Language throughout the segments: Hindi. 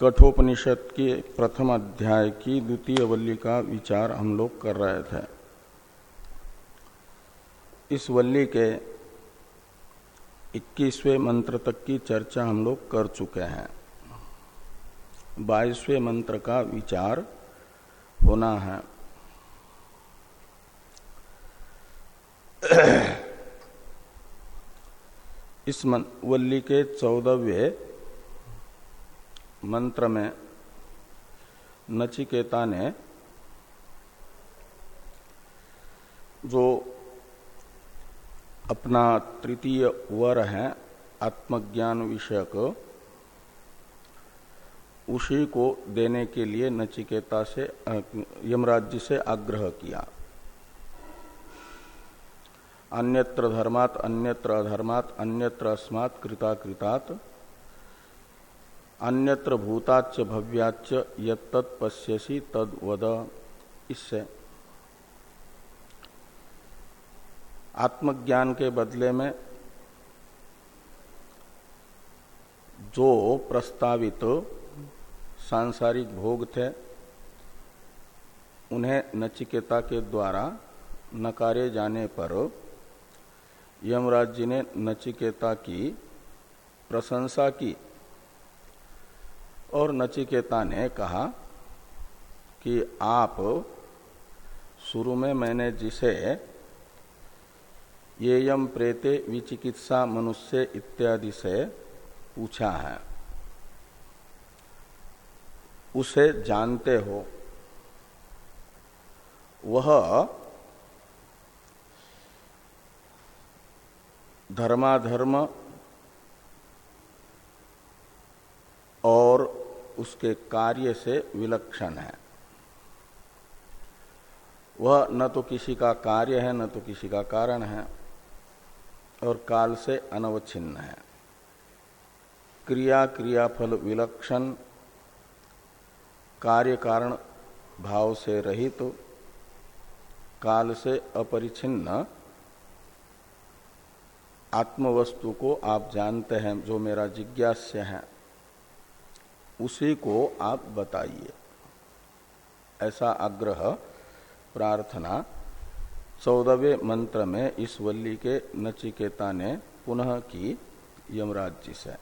कठोपनिषद के प्रथम अध्याय की द्वितीय वल्ली का विचार हम लोग कर रहे थे। इस वल्ली के 21वें मंत्र तक की चर्चा हम लोग कर चुके हैं। बाईसवें मंत्र का विचार होना है। इस वल्ली के चौदहवें मंत्र में नचिकेता ने जो अपना तृतीय वर है, आत्मज्ञान विषयक, उसी को देने के लिए नचिकेता से यमराज्य से आग्रह किया। अन्यत्र धर्मात अन्यत्र अधर्मात अन्यत्र अस्मात् कृता कृतात अन्यत्र भूताच भव्याच यद पश्यसी तद वद इससे आत्मज्ञान के बदले में जो प्रस्तावित सांसारिक भोग थे, उन्हें नचिकेता के द्वारा नकारे जाने पर यमराज जी ने नचिकेता की प्रशंसा की। और नचिकेता ने कहा कि आप शुरू में मैंने जिसे ये यम प्रेते विचिकित्सा मनुष्य इत्यादि से पूछा है, उसे जानते हो। वह धर्माधर्म और उसके कार्य से विलक्षण है। वह न तो किसी का कार्य है, न तो किसी का कारण है और काल से अनवच्छिन्न है। क्रिया क्रियाफल विलक्षण, कार्य कारण भाव से रहित तो काल से अपरिचिन्न आत्मवस्तु को आप जानते हैं, जो मेरा जिज्ञास्य है। उसी को आप बताइए। ऐसा आग्रह, प्रार्थना, चौदहवें मंत्र में इस वल्ली के नचिकेता ने पुनः की यमराज जी से।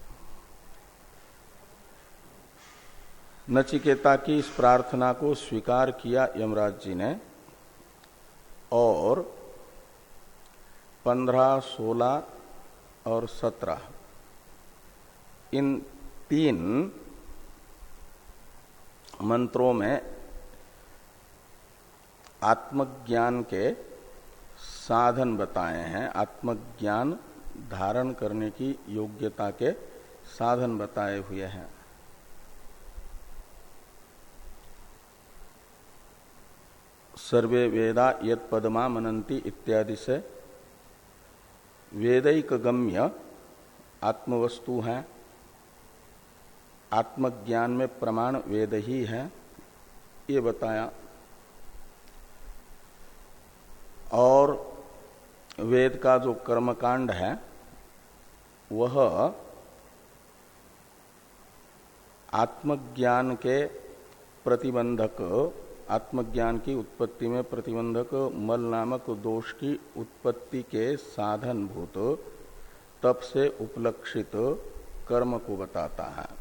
नचिकेता की इस प्रार्थना को स्वीकार किया यमराज जी ने और पंद्रह, सोलह और सत्रह, इन तीन मंत्रों में आत्मज्ञान के साधन बताए हैं। आत्मज्ञान धारण करने की योग्यता के साधन बताए हुए हैं। सर्वे वेदा यद पदमा मनंती इत्यादि से वेदिक गम्य आत्मवस्तु है। आत्मज्ञान में प्रमाण वेद ही है। ये बताया। और वेद का जो कर्मकांड है, वह आत्मज्ञान के प्रतिबंधक, आत्मज्ञान की उत्पत्ति में प्रतिबंधक मल नामक दोष की उत्पत्ति के साधन भूत तप से उपलक्षित कर्म को बताता है।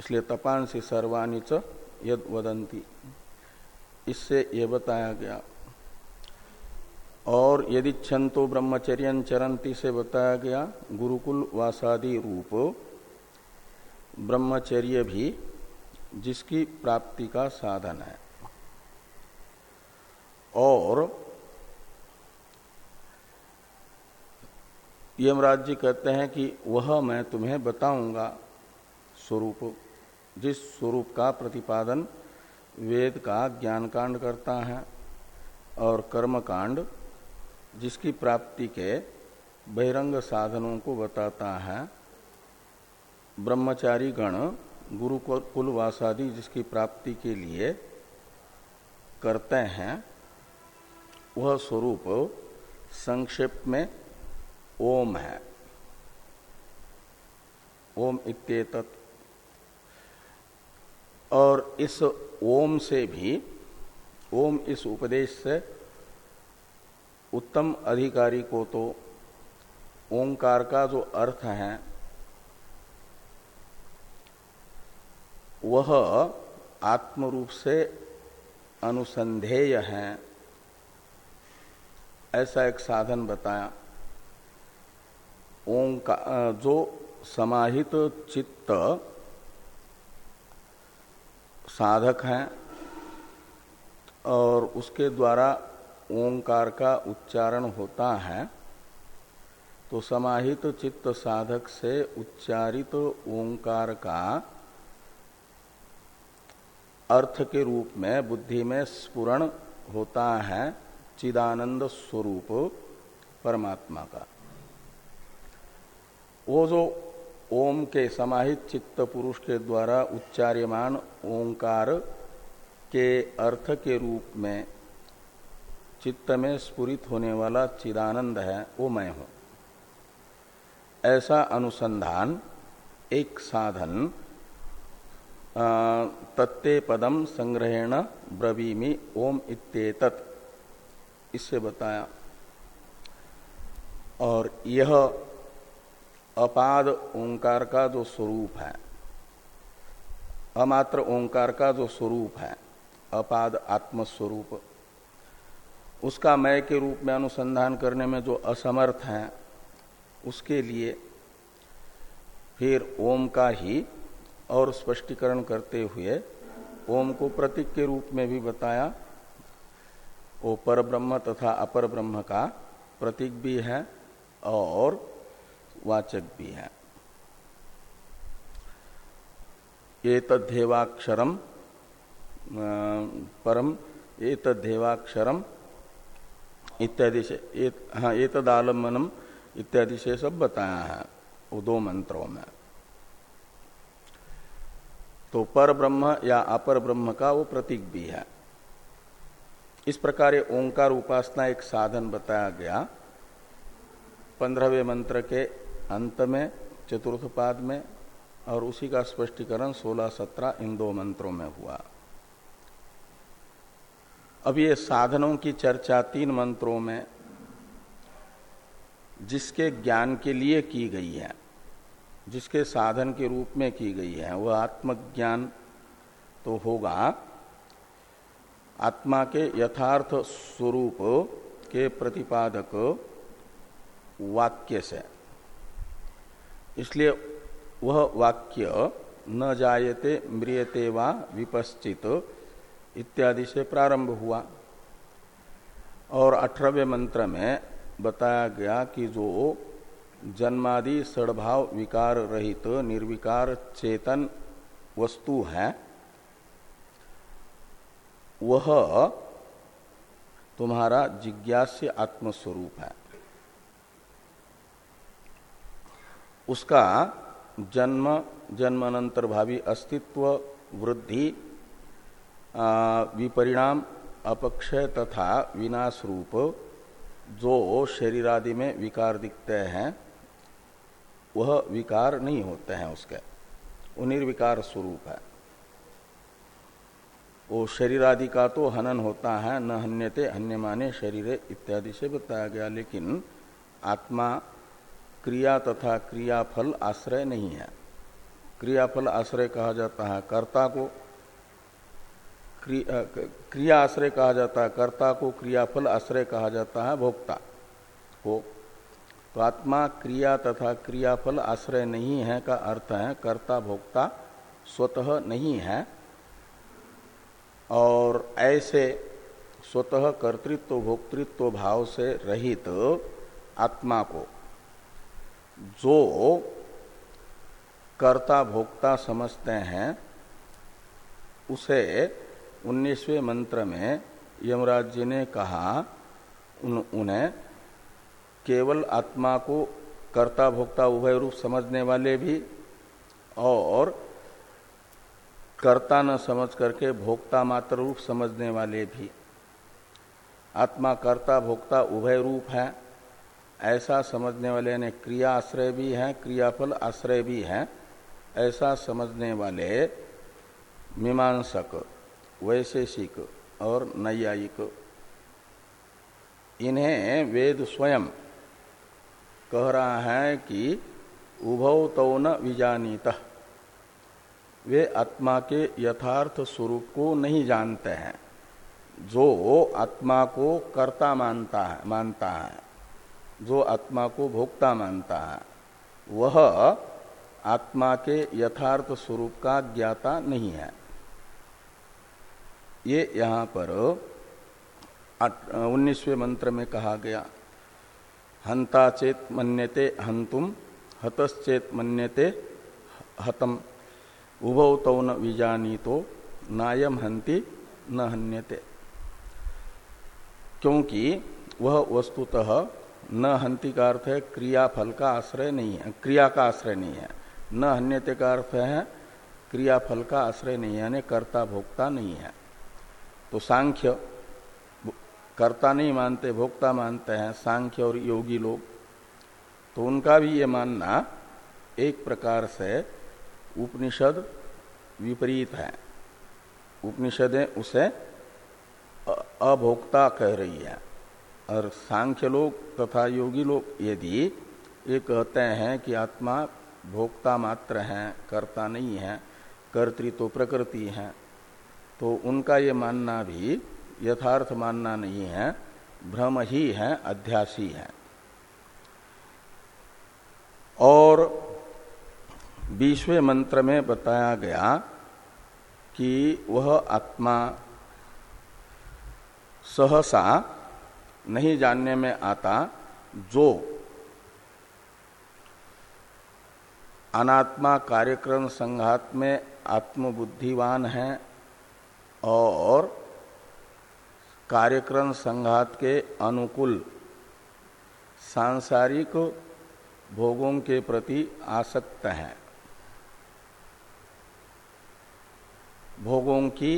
इसलिए तपांसी सर्वाणी च यद वदंती इससे ये बताया गया। और यदि छंतो ब्रह्मचर्य चरंती से बताया गया, गुरुकुल वासादि रूप, ब्रह्मचर्य भी जिसकी प्राप्ति का साधन है। और यमराज जी कहते हैं कि वह मैं तुम्हें बताऊँगा स्वरूप। जिस स्वरूप का प्रतिपादन वेद का ज्ञान कांड करता है और कर्म कांड जिसकी प्राप्ति के बहिरंग साधनों को बताता है, ब्रह्मचारी गण, गुरु कुलवासादि जिसकी प्राप्ति के लिए करते हैं, वह स्वरूप संक्षेप में ओम है। ओम इत्येतत और इस ओम से भी, ओम इस उपदेश से उत्तम अधिकारी को तो ओंकार का जो अर्थ है, वह आत्मरूप से अनुसंधेय है। ऐसा एक साधन बताया। ओंकार जो समाहित चित्त साधक है और उसके द्वारा ओंकार का उच्चारण होता है तो समाहित चित्त साधक से उच्चारित ओंकार का अर्थ के रूप में, बुद्धि में स्पुरण होता है चिदानंद स्वरूप परमात्मा का। वो जो ओम के समाहित चित्त पुरुष के द्वारा उच्चार्यमान ओंकार के अर्थ के रूप में चित्त में स्फुरित होने वाला चिदानंद है, वो मैं हूँ। ऐसा अनुसंधान, एक साधन तत्ते पदम संग्रहेण ब्रवीमी ओम इत्येतत, इससे बताया। और यह अपाद ओंकार का जो स्वरूप है, अमात्र ओंकार का जो स्वरूप है, अपाद आत्मस्वरूप, उसका मय के रूप में अनुसंधान करने में जो असमर्थ है, उसके लिए फिर ओम का ही और स्पष्टीकरण करते हुए ओम को प्रतीक के रूप में भी बताया, वो पर ब्रह्म तथा अपर ब्रह्म का प्रतीक भी है और वाचक भी है। ये तद्धेवाक्षरम परम ये तद्धेवाक्षरम इत्यादि से हाँ ये तदालम्बनम इत्यादि से सब बताया है, वो दो मंत्रों में। तो पर ब्रह्म या अपर ब्रह्म का वो प्रतीक भी है। इस प्रकार ओंकार उपासना एक साधन बताया गया। पंद्रहवें मंत्र के अंत में, चतुर्थ पाद में, और उसी का स्पष्टीकरण सोलह सत्रह इन दो मंत्रों में हुआ। अब ये साधनों की चर्चा तीन मंत्रों में, जिसके ज्ञान के लिए की गई है, जिसके साधन के रूप में की गई है वह आत्मज्ञान तो होगा। आत्मा के यथार्थ स्वरूप के प्रतिपादक वाक्य से। इसलिए वह वाक्य, न जायते म्रियते वा विपश्चित, इत्यादि से प्रारंभ हुआ। और अठारहवें मंत्र में बताया गया कि जो जन्मादि सड़भाव विकार रहित निर्विकार चेतन वस्तु है, वह तुम्हारा जिज्ञास्य आत्मस्वरूप है। उसका जन्म जन्मानंतर भावी अस्तित्व, वृद्धि विपरिणाम, अपक्षय तथा विनाश रूप जो शरीरादि में विकार दिखते हैं, वह विकार नहीं होते हैं उसके। वो निर्विकार स्वरूप है। वो शरीर आदि का तो हनन होता है, न हन्यते हन्य माने शरीर इत्यादि से बताया गया, लेकिन आत्मा क्रिया तथा क्रियाफल आश्रय नहीं है। क्रियाफल आश्रय कहा जाता है कर्ता को। क्रिया आश्रय कहा जाता है कर्ता को, क्रियाफल आश्रय कहा जाता है भोक्ता को। तो आत्मा क्रिया तथा क्रियाफल आश्रय नहीं है का अर्थ है कर्ता भोक्ता स्वतः नहीं है और ऐसे स्वतः कर्तृत्व, भोक्तृत्व भाव से रहित आत्मा को। जो कर्ता भोक्ता समझते हैं उसे उन्नीसवें मंत्र में यमराज जी ने कहा उन, उन्हें केवल आत्मा को कर्ता भोक्ता उभय रूप समझने वाले भी और कर्ता न समझ करके भोक्ता मात्र रूप समझने वाले भी। आत्मा कर्ता भोक्ता उभय रूप है। ऐसा समझने वाले ने क्रिया आश्रय भी है, क्रियाफल आश्रय भी है। ऐसा समझने वाले मीमांसक, वैशेषिक और नैयायिक, इन्हें वेद स्वयं कह रहा है कि उभव तो न विजानीत। वे आत्मा के यथार्थ स्वरूप को नहीं जानते हैं, जो आत्मा को कर्ता मानता है मानता है। जो आत्मा को भोक्ता मानता है, वह आत्मा के यथार्थ स्वरूप का ज्ञाता नहीं है। ये यहाँ पर उन्नीसवें मंत्र में कहा गया, हंता चेत मन्यते हंतुम, हतश्चेत मन्यते हतम, उभौ तो न विजानी तो नायम हंति न हन्यते। क्योंकि वह वस्तुतः न हंति का अर्थ है क्रिया फल का आश्रय नहीं है, क्रिया का आश्रय नहीं है। न हन्यते का अर्थ है क्रिया फल का आश्रय नहीं है, यानी कर्ता भोक्ता नहीं है। तो सांख्य, कर्ता नहीं मानते, भोक्ता मानते हैं, सांख्य और योगी लोग। तो उनका भी ये मानना एक प्रकार से उपनिषद विपरीत है। उपनिषदें उसे अभोक्ता कह रही है। और सांख्य लोग तथा योगी लोग यदि ये कहते हैं कि आत्मा भोक्ता मात्र है, कर्ता नहीं है कर्तृ तो प्रकृति है तो उनका ये मानना भी यथार्थ मानना नहीं है, भ्रम ही है, अध्यासी है। और बीसवें मंत्र में बताया गया कि वह आत्मा सहसा नहीं जानने में आता, जो अनात्मा कार्यक्रम संघात में आत्मबुद्धिवान है और कार्यक्रम संघात के अनुकूल सांसारिक भोगों के प्रति आसक्त है। भोगों की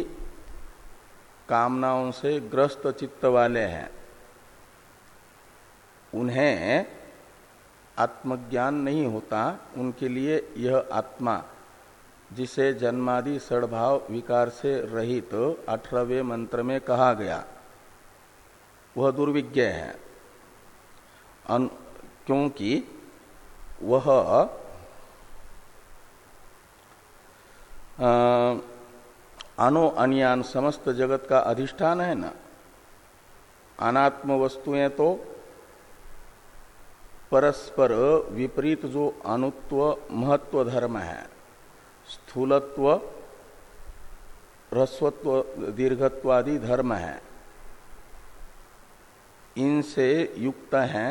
कामनाओं से ग्रस्त चित्त वाले हैं। उन्हें आत्मज्ञान नहीं होता, उनके लिए यह आत्मा, जिसे जन्मादि सड़भाव विकार से रहित तो अठारहवें मंत्र में कहा गया, वह दुर्विज्ञ है। क्योंकि वह अनो अनियान समस्त जगत का अधिष्ठान है ना। अनात्म वस्तुएँ तो परस्पर विपरीत जो अनुत्व महत्व धर्म है, स्थूलत्व, ह्रस्वत्व, दीर्घत्वादि धर्म है, इनसे युक्त है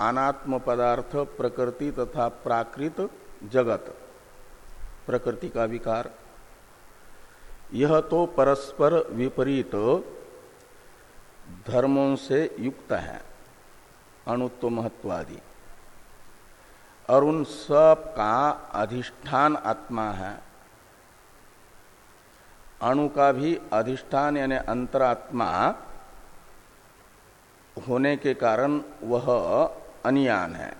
अनात्म पदार्थ, प्रकृति तथा प्राकृत जगत, प्रकृति का विकार। यह तो परस्पर विपरीत धर्मों से युक्त है। अणुत्व महत्वादि और उन सब का अधिष्ठान आत्मा है। अणु का भी अधिष्ठान यानी अंतरात्मा होने के कारण वह अनियान है।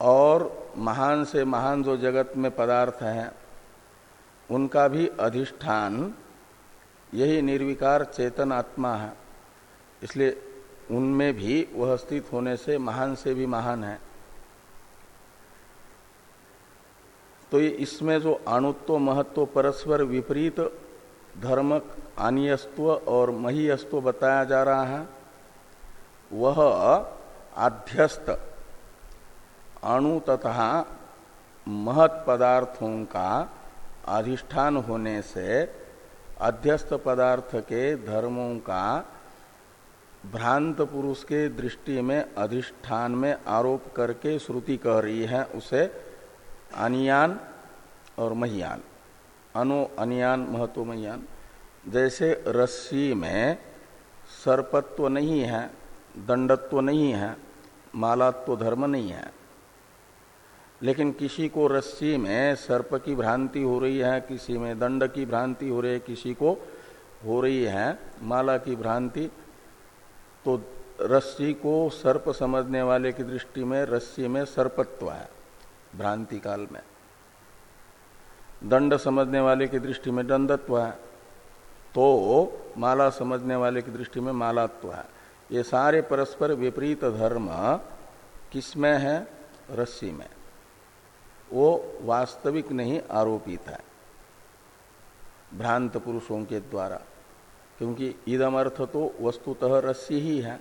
और महान से महान जो जगत में पदार्थ हैं, उनका भी अधिष्ठान, यही निर्विकार चेतन आत्मा है। इसलिए उनमें भी वह स्थित होने से महान से भी महान है। तो ये इसमें जो अणुत्व महत्व, परस्पर विपरीत धर्म अनियस्त्व और महीयस्त्व बताया जा रहा है, वह आध्यस्त अणु तथा महत पदार्थों का अधिष्ठान होने से अध्यस्त पदार्थ के धर्मों का भ्रांत पुरुष के दृष्टि में, अधिष्ठान में आरोप करके श्रुति कह रही है उसे अनियान और महियान। अनु, अनियान महत्व महियान। जैसे रस्सी में सर्पत्व नहीं है, दंडत्व नहीं है, मालात्व धर्म नहीं है। लेकिन किसी को रस्सी में सर्प की भ्रांति हो रही है, किसी में दंड की भ्रांति हो रही है, किसी को हो रही है, माला की भ्रांति तो रस्सी को सर्प समझने वाले की दृष्टि में रस्सी में सर्पत्व है, भ्रांति काल में। दंड समझने वाले की दृष्टि में दंडत्व है तो माला समझने वाले की दृष्टि में मालात्व है। ये सारे परस्पर विपरीत धर्म किसमें है? रस्सी में। वो वास्तविक नहीं, आरोपित है, भ्रांत पुरुषों के द्वारा। क्योंकि इदम अर्थ तो वस्तुतः रस्सी ही है।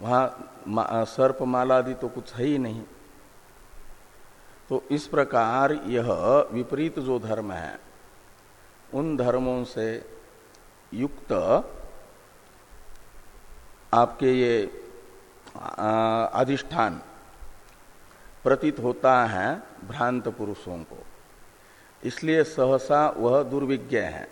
वहाँ सर्प माला आदि तो कुछ है ही नहीं। तो इस प्रकार यह विपरीत जो धर्म है, उन धर्मों से युक्त आपके ये अधिष्ठान प्रतीत होता है भ्रांत पुरुषों को। इसलिए सहसा वह दुर्विज्ञ है।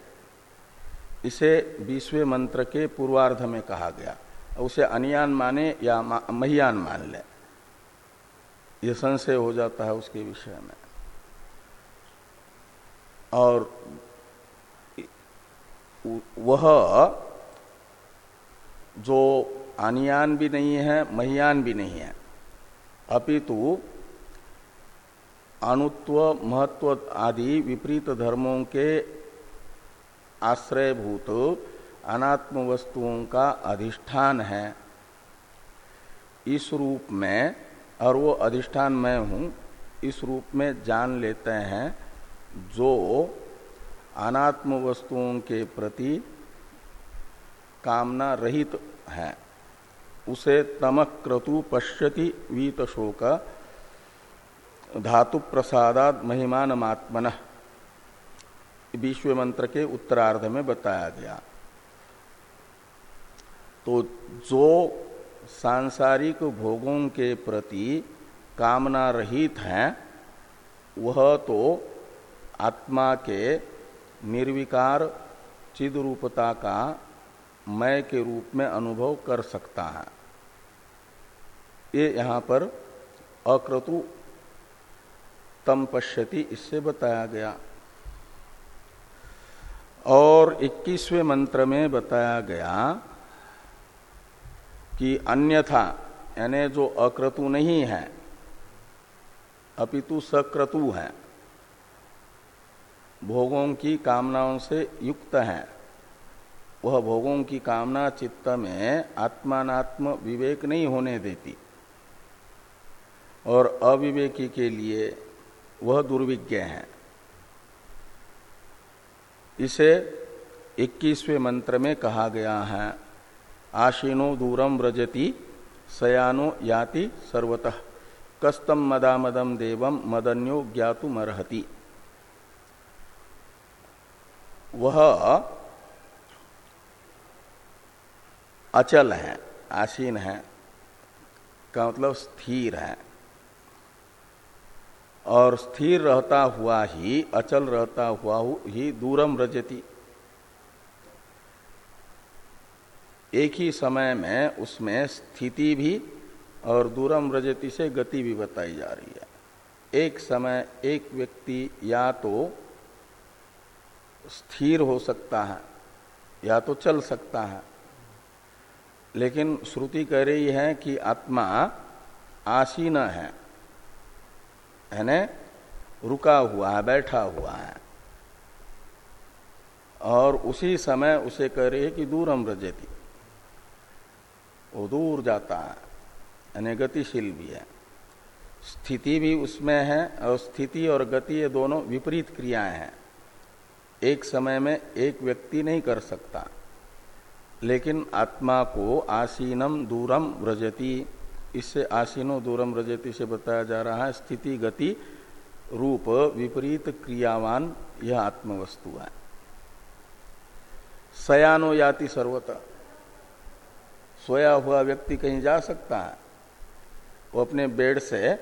इसे बीसवें मंत्र के पूर्वार्ध में कहा गया। उसे अनियान माने या महियान मान ले। यह संशय हो जाता है उसके विषय में। और वह जो अनियान भी नहीं है, महियान भी नहीं है, अपितु अणुत्व, महत्व आदि विपरीत धर्मों के आश्रयभूत अनात्म वस्तुओं का अधिष्ठान है। इस रूप में, और वो अधिष्ठान मैं हूँ, इस रूप में जान लेते हैं, जो अनात्म वस्तुओं के प्रति कामना रहित है। उसे तमक क्रतु पश्यति वीत शोक धातु प्रसादात महिमान विश्व मंत्र के उत्तरार्ध में बताया गया। तो जो सांसारिक भोगों के प्रति कामना रहित है, वह तो आत्मा के निर्विकार चिद रूपता का मय के रूप में अनुभव कर सकता है। ये यहाँ पर अक्रतु तम पश्यति, इससे बताया गया। और 21वें मंत्र में बताया गया कि अन्यथा, यानी जो अक्रतु नहीं है, अपितु सक्रतु है, भोगों की कामनाओं से युक्त है। वह भोगों की कामना चित्त में आत्मात्म विवेक नहीं होने देती और अविवेकी के लिए वह दुर्विज्ञ है। इसे 21वें मंत्र में कहा गया है, आशीनो दूरम व्रजति, सयानो याति सर्वतः, कस्तम मदामदम देवम मदन्यो ज्ञातुमर्हति वह अचल है, आसीन है, का मतलब स्थिर है, और स्थिर रहता हुआ ही, अचल रहता हुआ ही दूरम रजती एक ही समय में उसमें स्थिति भी और दूरम रजती से गति भी बताई जा रही है। एक समय एक व्यक्ति या तो स्थिर हो सकता है, या तो चल सकता है। लेकिन श्रुति कह रही है कि आत्मा आसीन है यानी रुका हुआ है, बैठा हुआ है। और उसी समय उसे कह रही है कि दूरम रजती। वो दूर जाता है, यानी गतिशील भी है। स्थिति भी उसमें है और स्थिति और गति ये दोनों विपरीत क्रियाएँ हैं। एक समय में एक व्यक्ति नहीं कर सकता, लेकिन आत्मा को आसीनम दूरम व्रजती, इससे आसीनो दूरम व्रजती से बताया जा रहा है, स्थिति गति रूप विपरीत क्रियावान यह आत्मवस्तु है। सयानो याति सर्वतः। सोया हुआ व्यक्ति कहीं जा सकता है, वो अपने बेड से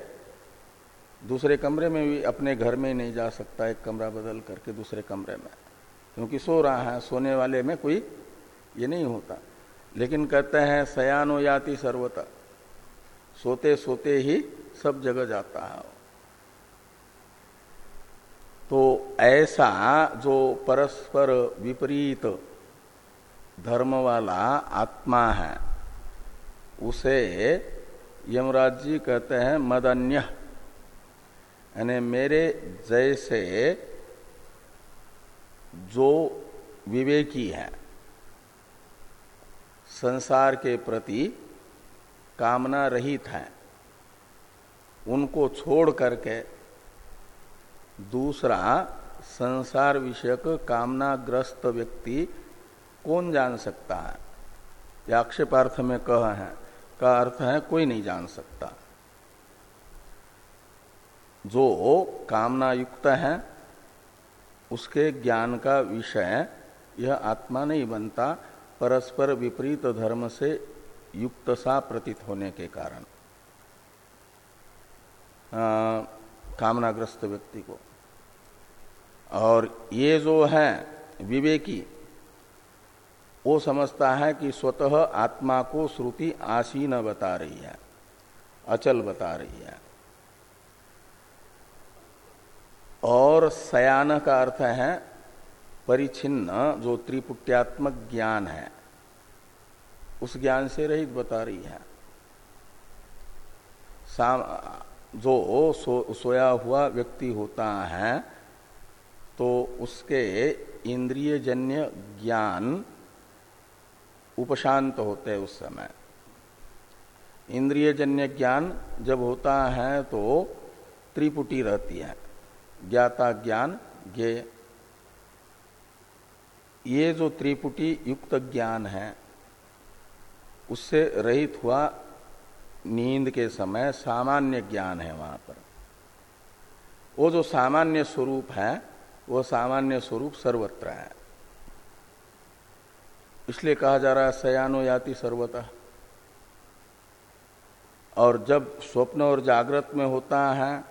दूसरे कमरे में भी अपने घर में नहीं जा सकता, एक कमरा बदल करके दूसरे कमरे में। क्योंकि सो रहा है, सोने वाले में कोई ये नहीं होता। लेकिन कहते हैं, सयानो याति सर्वता। सोते सोते ही सब जगह जाता है तो ऐसा जो परस्पर विपरीत धर्म वाला आत्मा है उसे यमराज जी कहते हैं, मदन्य। यानी मेरे जैसे जो विवेकी है, संसार के प्रति कामना रहित है, उनको छोड़ करके दूसरा संसार विषयक कामनाग्रस्त व्यक्ति कौन जान सकता है? या आक्षेपार्थ में कह है का अर्थ है कोई नहीं जान सकता। जो कामना युक्त है, उसके ज्ञान का विषय, यह आत्मा नहीं बनता, परस्पर विपरीत धर्म से युक्त सा प्रतीत होने के कारण। कामनाग्रस्त व्यक्ति को। और ये जो है, विवेकी वो समझता है कि स्वतः आत्मा को श्रुति आसीन बता रही है अचल बता रही है। और सयान का अर्थ है परिचिन्न जो त्रिपुट्यात्मक ज्ञान है उस ज्ञान से रहित बता रही है। साम जो सो, सोया हुआ व्यक्ति होता है तो उसके इंद्रिय जन्य ज्ञान उपशांत होते हैं उस समय। इंद्रिय जन्य ज्ञान जब होता है तो त्रिपुटी रहती है। ज्ञाता ज्ञान, ज्ञे। ये जो त्रिपुटी युक्त ज्ञान है, उससे रहित हुआ नींद के समय सामान्य ज्ञान है वहाँ पर। वो जो सामान्य स्वरूप है, वो सामान्य स्वरूप सर्वत्र है। इसलिए कहा जा रहा है, सयानो याति सर्वतः। और जब स्वप्न और जागृत में होता है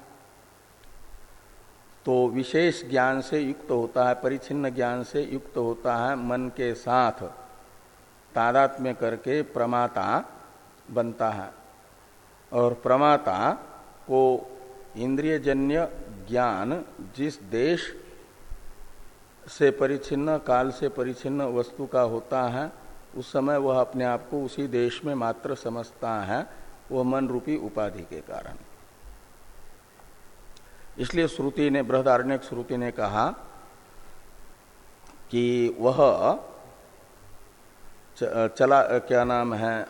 तो विशेष ज्ञान से युक्त होता है परिचिन्न ज्ञान से युक्त होता है मन के साथ, तादात्म्य करके प्रमाता बनता है। और प्रमाता को इंद्रियजन्य ज्ञान जिस देश से परिचिन्न, काल से परिचिन्न वस्तु का होता है, उस समय वह अपने आप को उसी देश में मात्र समझता है, वह मन रूपी उपाधि के कारण। इसलिए श्रुति ने बृहदारण्य श्रुति ने कहा कि वह चला, क्या नाम है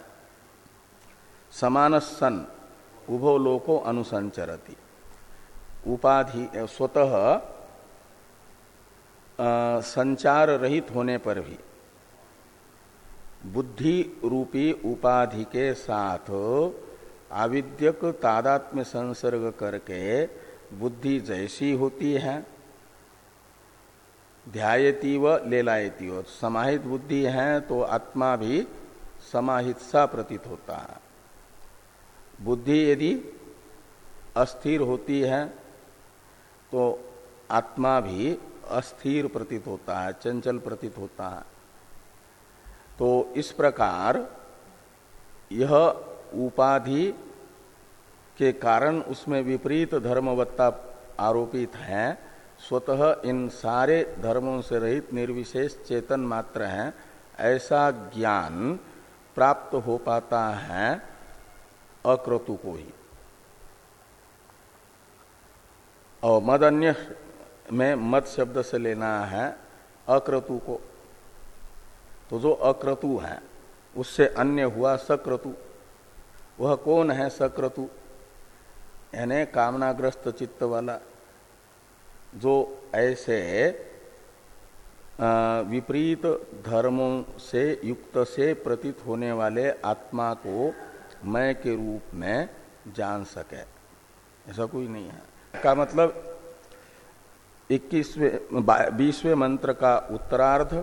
समान सन उभो लोको अनुसंचरती। उपाधि, स्वतः संचार रहित होने पर भी बुद्धि रूपी उपाधि के साथ आविद्यक तादात्म्य संसर्ग करके बुद्धि जैसी होती है। ध्यायती व लेलायती व समाहित बुद्धि है तो आत्मा भी समाहित सा प्रतीत होता है। बुद्धि यदि अस्थिर होती है तो आत्मा भी अस्थिर प्रतीत होता है, चंचल प्रतीत होता है। तो इस प्रकार यह उपाधि के कारण उसमें विपरीत धर्मवत्ता आरोपित है। स्वतः इन सारे धर्मों से रहित निर्विशेष चेतन मात्र है। ऐसा ज्ञान प्राप्त हो पाता है अक्रतु को ही। और मद अन्य में मत शब्द से लेना है अक्रतु को। तो जो अक्रतु है, उससे अन्य हुआ सक्रतु। वह कौन है सक्रतु? यानी कामनाग्रस्त चित्त वाला। जो ऐसे विपरीत धर्मों से युक्त से प्रतीत होने वाले आत्मा को मैं के रूप में जान सके। ऐसा कोई नहीं है। का मतलब इक्कीसवें बीसवें मंत्र का उत्तरार्ध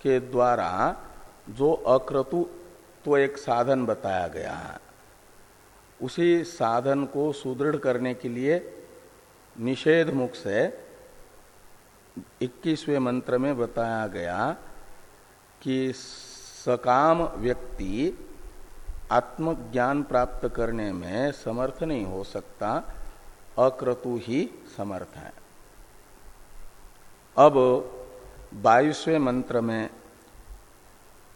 के द्वारा जो अक्रतु तो एक साधन बताया गया है, उसी साधन को सुदृढ़ करने के लिए निषेध मुख से 21वें मंत्र में बताया गया कि सकाम व्यक्ति आत्मज्ञान प्राप्त करने में समर्थ नहीं हो सकता अक्रतु ही समर्थ है। अब बाईसवें मंत्र में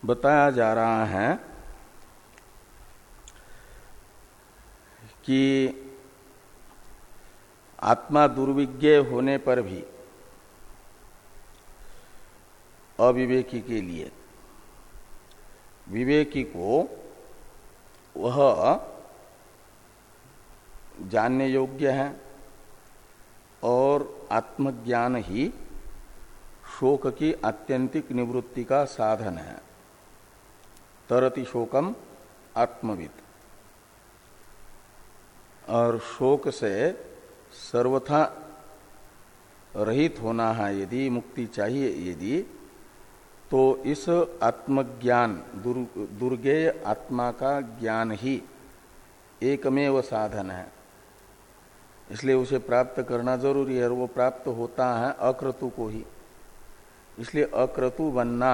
बताया जा रहा है कि आत्मा दुर्विज्ञ होने पर भी अविवेकी के लिए, विवेकी को वह जानने योग्य है और आत्मज्ञान ही शोक की आत्यंतिक निवृत्ति का साधन है। तरति शोकम आत्मविद। और शोक से सर्वथा रहित होना है यदि मुक्ति चाहिए यदि तो इस आत्मज्ञान दुर, दुर्गेय आत्मा का ज्ञान ही एकमेव साधन है। इसलिए उसे प्राप्त करना ज़रूरी है और वो प्राप्त होता है अक्रतु को ही। इसलिए अक्रतु बनना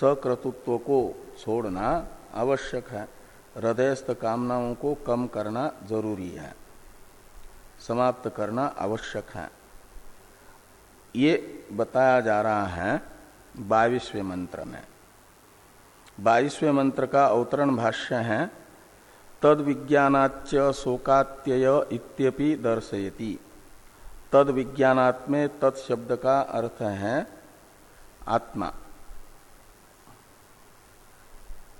सक्रतुत्व को छोड़ना आवश्यक है। हृदयस्थ कामनाओं को कम करना ज़रूरी है। समाप्त करना आवश्यक है। ये बताया जा रहा है बाईसवें मंत्र में। बाईसवें मंत्र का अवतरण भाष्य है तद विज्ञानाच शोकात्यय इत्यपि दर्शयति। तद विज्ञानात्मे तत्शब्द का अर्थ है आत्मा।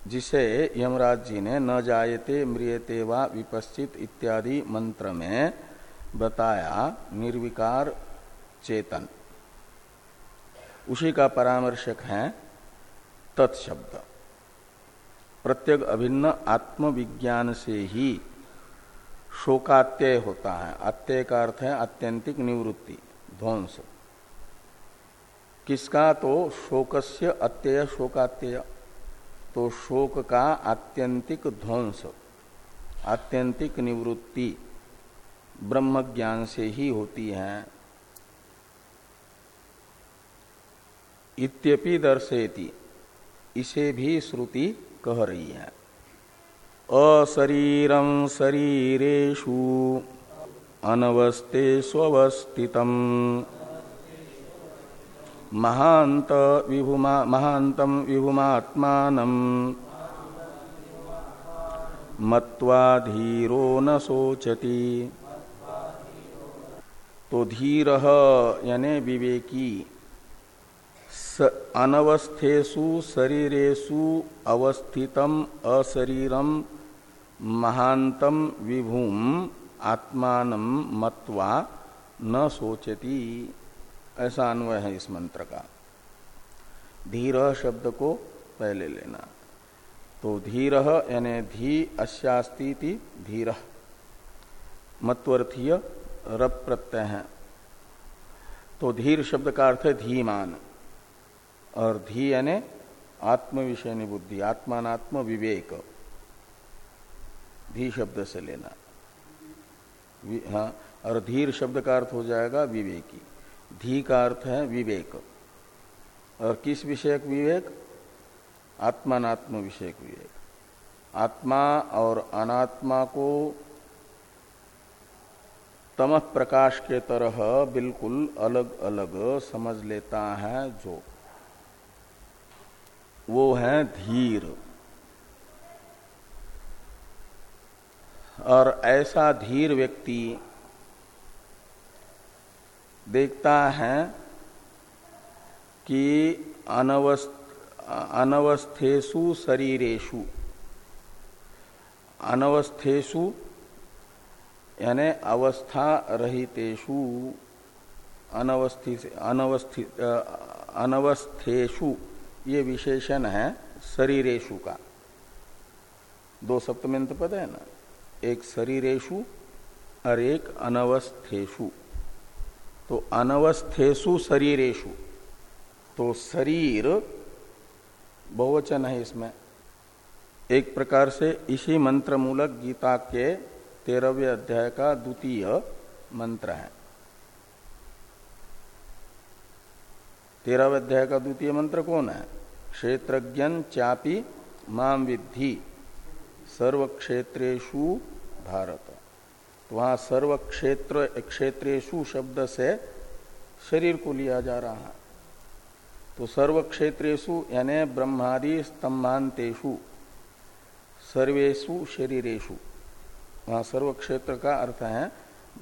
जिसे यमराज जी ने न जायते, मृियते वा विपश्चित इत्यादि मंत्र में बताया, निर्विकार चेतन। उसी का परामर्शक है तत्शब्द। प्रत्येक अभिन्न आत्मविज्ञान से ही शोकात्यय होता है। अत्यय का अर्थ है आत्यंतिक निवृत्ति, ध्वंस। किसका? तो शोकस्य अत्यय शोकात्यय। तो शोक का आत्यंतिक ध्वंस, आत्यंतिक निवृत्ति ब्रह्म ज्ञान से ही होती है। इत्यपि दर्शेति इसे भी श्रुति कह रही है। अशरीरम शरीरेशु अनवस्थे स्वस्थितम। महांत विभुमा महांतम विभुमात्मान। मत्वा धीरो न सोचती तो धीर यानी विवेकी। अनवस्थेसु शरीरेशु अवस्थितम अशरीरम महांतम विभूम आत्मान मत्वा न सोचती ऐसा अन्वय है इस मंत्र का। धीर शब्द को पहले लेना। तो धीर यानी धी अश्यास्ती धीर। मत्वर्थीय रप प्रत्यय है। तो धीर शब्द का अर्थ है धीमान। और धी यानी आत्म विषय बुद्धि आत्मात्म विवेक। धी शब्द से लेना। हाँ और धीर शब्द का अर्थ हो जाएगा विवेकी। धी का अर्थ है विवेक। और किस विषयक विवेक? आत्मात्म विषयक विवेक। आत्मा और अनात्मा को तमह प्रकाश के तरह बिल्कुल अलग अलग समझ लेता है जो। वो है धीर। और ऐसा धीर व्यक्ति देखता है कि अनवस्थ अनवस्थेशु शरीरेशु अनवस्थेशु यानी अवस्था रहितेषु अनवस्थित अनवस्थित अनवस्थेशु ये विशेषण है शरीरेशु का। दो सप्तमंत पद है ना? एक शरीरेशु और एक अनवस्थेशु तो अनवस्थेशु शरीरेशु तो शरीर बहुवचन है इसमें। एक प्रकार से इसी मंत्र मूलक गीता के तेरहवें अध्याय का द्वितीय मंत्र है। तेरहवें अध्याय का द्वितीय मंत्र कौन है? क्षेत्रज्ञन चापी माम विद्धि। सर्व क्षेत्रेशु भारत। तो वहाँ सर्व क्षेत्र क्षेत्रेशु शब्द से शरीर को लिया जा रहा है। तो सर्व क्षेत्रेशु यानी ब्रह्मादि स्तंभांतेषु सर्वेशु शरीरेशु वहाँ सर्व क्षेत्र का अर्थ है,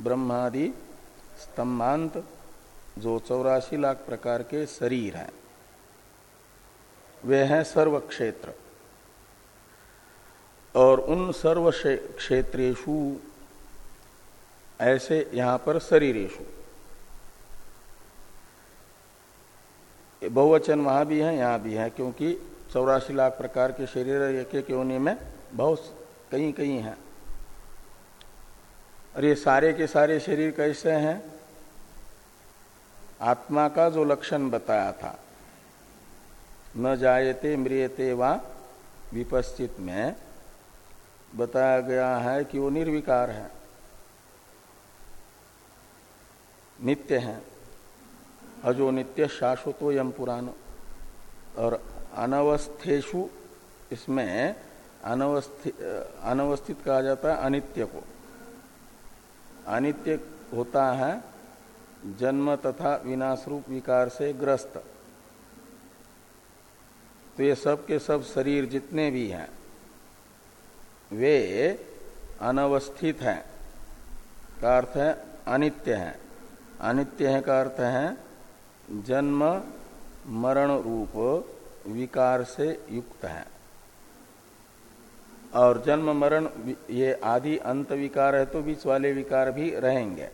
ब्रह्मादि स्तंभांत, जो चौरासी लाख प्रकार के शरीर हैं। वे हैं सर्व क्षेत्र। और उन सर्व क्षेत्रेशु ऐसे यहाँ पर शरीरेशु बहुवचन वहाँ भी है, यहाँ भी है, क्योंकि चौरासी लाख प्रकार के शरीर एक एक योनि में बहुत कई कई हैं। और ये सारे के सारे शरीर कैसे हैं? आत्मा का जो लक्षण बताया था, न जायते मृियते व विपस्थित में बताया गया है कि वो निर्विकार है। नित्य हैं। अजो नित्य शाश्वतो यम पुराण और अनवस्थेशु इसमें अनवस्थित अनवस्थित कहा जाता है अनित्य को। अनित्य होता है जन्म तथा विनाश रूप विकार से ग्रस्त। तो ये सब के सब शरीर जितने भी हैं, वे अनवस्थित हैं। का अर्थ है अनित्य है। अनित्य है का अर्थ है जन्म मरण रूप विकार से युक्त है। और जन्म मरण ये आदि अंत विकार है तो बीच वाले विकार भी रहेंगे।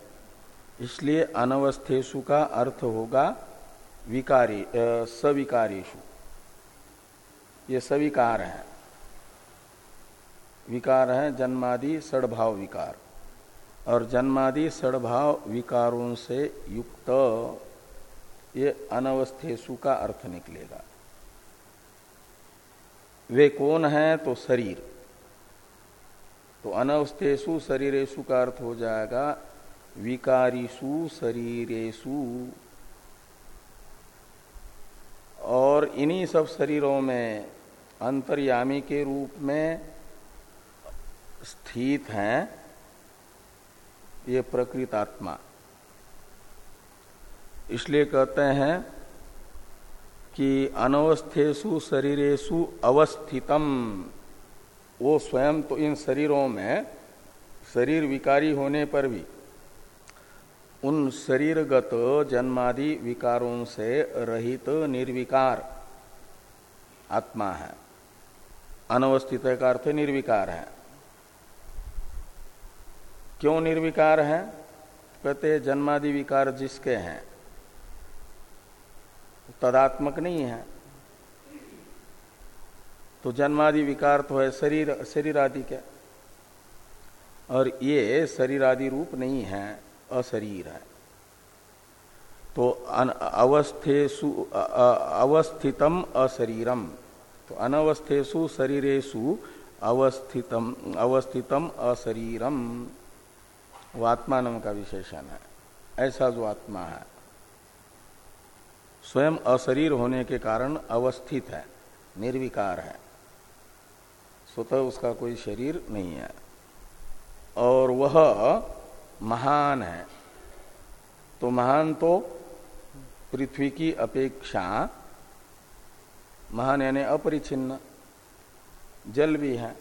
इसलिए अनवस्थेशु का अर्थ होगा विकारी सविकारीशु ये सविकार है। विकार है जन्मादि सड़भाव विकार। और जन्मादि सड़भाव विकारों से युक्त, ये अनवस्थेशु का अर्थ निकलेगा। वे कौन है? तो शरीर। तो अनवस्थेशु शरीरेशु का अर्थ हो जाएगा विकारीसु शरीरेशु और इन्हीं सब शरीरों में, अंतर्यामी के रूप में स्थित हैं। ये प्रकृत आत्मा। इसलिए कहते हैं कि अनवस्थेशु शरीरेशु अवस्थितम। वो स्वयं तो इन शरीरों में शरीर विकारी होने पर भी उन शरीरगत जन्मादि विकारों से रहित निर्विकार आत्मा है। अनवस्थित का अर्थ निर्विकार है। क्यों निर्विकार है? कहते, जन्मादि विकार जिसके हैं। तदात्मक नहीं है। तो जन्मादि विकार तो है शरीर शरीर आदि के। और ये शरीर आदि रूप नहीं है, अशरीर है। तो अवस्थेसु अवस्थितम अशरीरम। तो अनवस्थेसु शरीरेशु अवस्थितम अवस्थितम अशरीरम। वो आत्मा नाम का विशेषण है। ऐसा जो आत्मा है, स्वयं अशरीर होने के कारण अवस्थित है, निर्विकार है। स्वतः उसका कोई शरीर नहीं है। और वह महान है। तो महान तो पृथ्वी की अपेक्षा महान यानी अपरिचिन्न। जल भी है।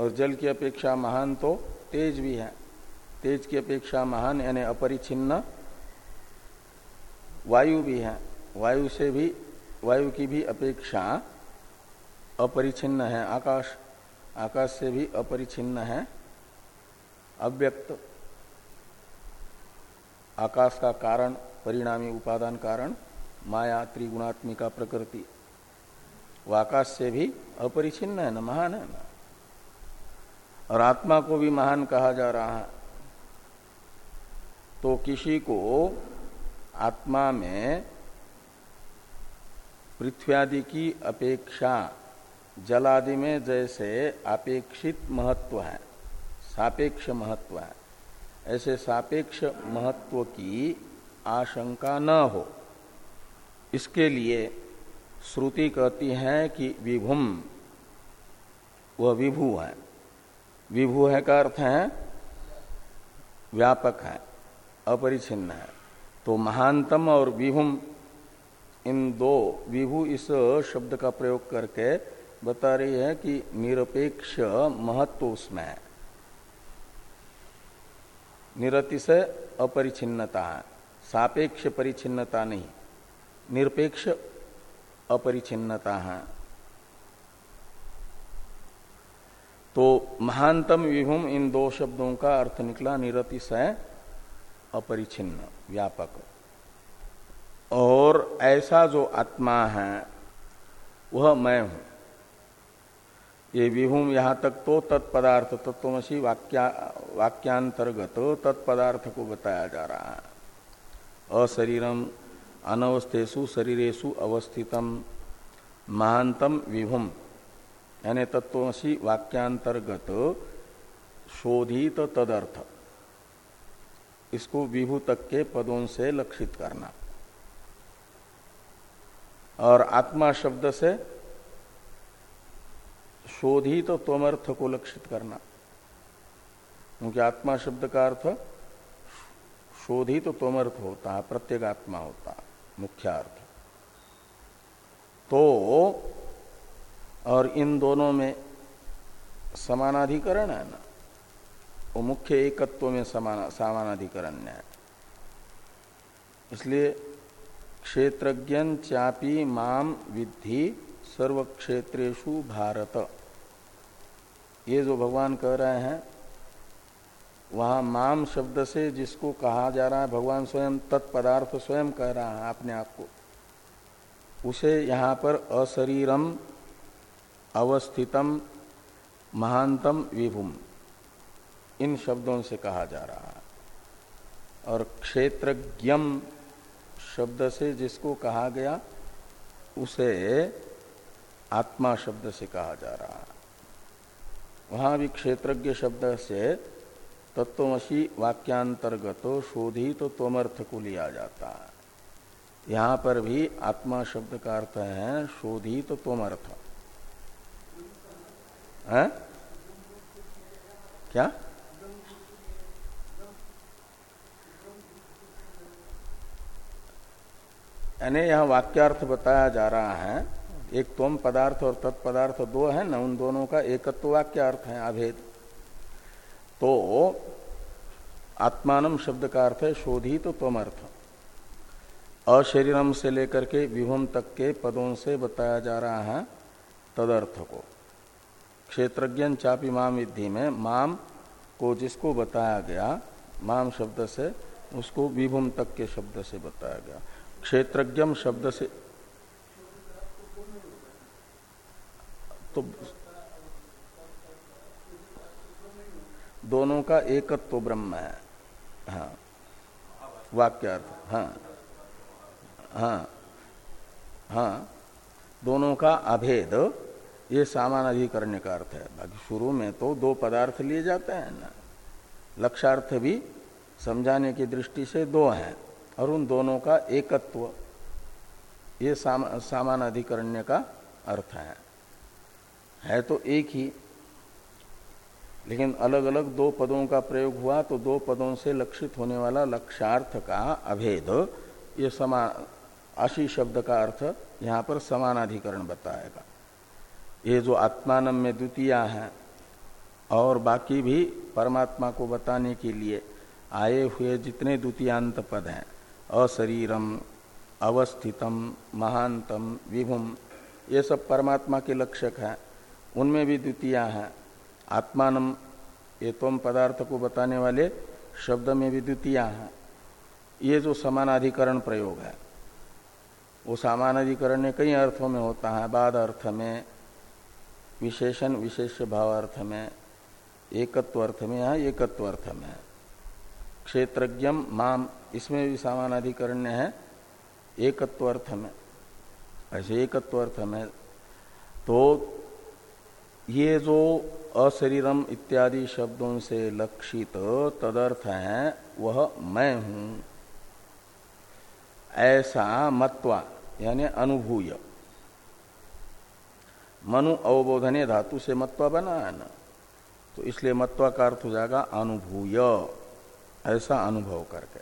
और जल की अपेक्षा महान तो तेज भी है। तेज की अपेक्षा महान यानी अपरिचिन्न वायु भी है। वायु से भी, वायु की भी अपेक्षा अपरिचिन्न है। आकाश आकाश से भी अपरिचिन्न है। अव्यक्त। आकाश का कारण, परिणामी उपादान कारण, माया, त्रिगुणात्मिका, प्रकृति। वो आकाश से भी अपरिचिन्न है, न महान है, ना। और आत्मा को भी महान कहा जा रहा है। तो किसी को आत्मा में पृथ्वी आदि की अपेक्षा जलादि में जैसे अपेक्षित महत्व है, सापेक्ष महत्व है, ऐसे सापेक्ष महत्व की आशंका न हो। इसके लिए श्रुति कहती है कि विभुम, वह विभु है। विभु है का अर्थ है, व्यापक है अपरिछिन्न है। तो महानतम और विभुम, इन दो, विभु इस शब्द का प्रयोग करके बता रही है कि निरपेक्ष महत्व उसमें है। निरति से अपरिचिन्नता है, सापेक्ष परिचिन्नता नहीं, निरपेक्ष अपरिचिन्नता है। तो महानतम विभुम इन दो शब्दों का अर्थ निकला निरतिशय अपरिचिन्न व्यापक। और ऐसा जो आत्मा है, वह मैं हूँ। ये विभूम यहाँ तक तो तत्पदार्थ तत्वमसी वाक्या, वाक्यांतर्गत तत्पदार्थ को बताया जा रहा है। अशरीरम अनवस्थेशु शरीरेशु अवस्थितम महानतम विभुम। यानी तत्वसी वाक्यांतर्गत शोधित तदर्थ। इसको विभू तक के पदों से लक्षित करना। और आत्मा शब्द से शोधित तो त्वमर्थ को लक्षित करना। क्योंकि आत्मा शब्द का अर्थ शोधित तो त्वमर्थ होता है प्रत्येक आत्मा होता, मुख्य अर्थ। तो और इन दोनों में समानाधिकरण है ना? वो मुख्य एकत्व में समान, समानाधिकरण है। इसलिए क्षेत्रज्ञ चापी माम विद्धि सर्व क्षेत्रेशु भारत। ये जो भगवान कह रहे हैं, वहाँ माम शब्द से जिसको कहा जा रहा है, भगवान स्वयं तत्पदार्थ स्वयं कह रहा है अपने आप को। उसे यहाँ पर अशरीरम अवस्थितम महानतम विभुम। इन शब्दों से कहा जा रहा है। और क्षेत्रज्ञम शब्द से जिसको कहा गया, उसे आत्मा शब्द से कहा जा रहा है। वहाँ भी क्षेत्रज्ञ शब्द से तत्वमसी वाक्यांतर्गत शोधित तो तोमर्थ को लिया जाता है। यहाँ पर भी आत्मा शब्द का अर्थ है शोधित तो तोमर्थ है? क्या? यानी यह वाक्यार्थ बताया जा रहा है, एक तोम पदार्थ और तत्पदार्थ दो है, ना उन दोनों का एकत्व वाक्य अर्थ है, अभेद। तो आत्मान शब्द का अर्थ है शोधित तो तमर्थ अशरीरम से लेकर के विभम तक के पदों से बताया जा रहा है तदर्थ को। क्षेत्रज्ञ चापी माम विधि में, माम को जिसको बताया गया, माम शब्द से, उसको विभुम तक के शब्द से बताया गया। क्षेत्रज्ञम शब्द से तो दोनों का एकत्व तो ब्रह्म है। हाँ वाक्यार्थ हाँ हाँ हाँ दोनों का अभेद ये सामान अधिकरण का अर्थ है। बाकी शुरू में तो दो पदार्थ लिए जाते हैं ना। लक्षार्थ भी समझाने की दृष्टि से दो हैं और उन दोनों का एकत्व। ये साम, सामान अधिकरण्य का अर्थ है। है तो एक ही लेकिन अलग अलग दो पदों का प्रयोग हुआ तो दो पदों से लक्षित होने वाला लक्षार्थ का अभेद ये समान आशी शब्द का अर्थ यहाँ पर समानाधिकरण बताएगा। ये जो आत्मानम में द्वितीय है, और बाकी भी परमात्मा को बताने के लिए आए हुए जितने द्वितीयांत पद हैं, अशरीरम, अवस्थितम महानतम विभुम, ये सब परमात्मा के लक्षक हैं, उनमें भी द्वितीय हैं। आत्मानम, ये तोम पदार्थ को बताने वाले शब्द में भी द्वितीय हैं। ये जो समानाधिकरण प्रयोग है, वो समानाधिकरण कई अर्थों में होता है, बाद अर्थ में विशेषण, विशेष भाव अर्थ में, एकत्व अर्थ में या एकत्व अर्थ में क्षेत्रज्ञम, माम, इसमें भी सामानाधिकरण्य है, एकत्व अर्थ में। ऐसे एकत्व अर्थ में तो ये जो अशरीरम इत्यादि शब्दों से लक्षित तदर्थ है, वह मैं हूँ। ऐसा मत्वा, यानी अनुभूय। मनु अवबोधने धातु से मत्वा बना है ना तो इसलिए मत्वा का अर्थ हो जाएगा अनुभूय। ऐसा अनुभव करके।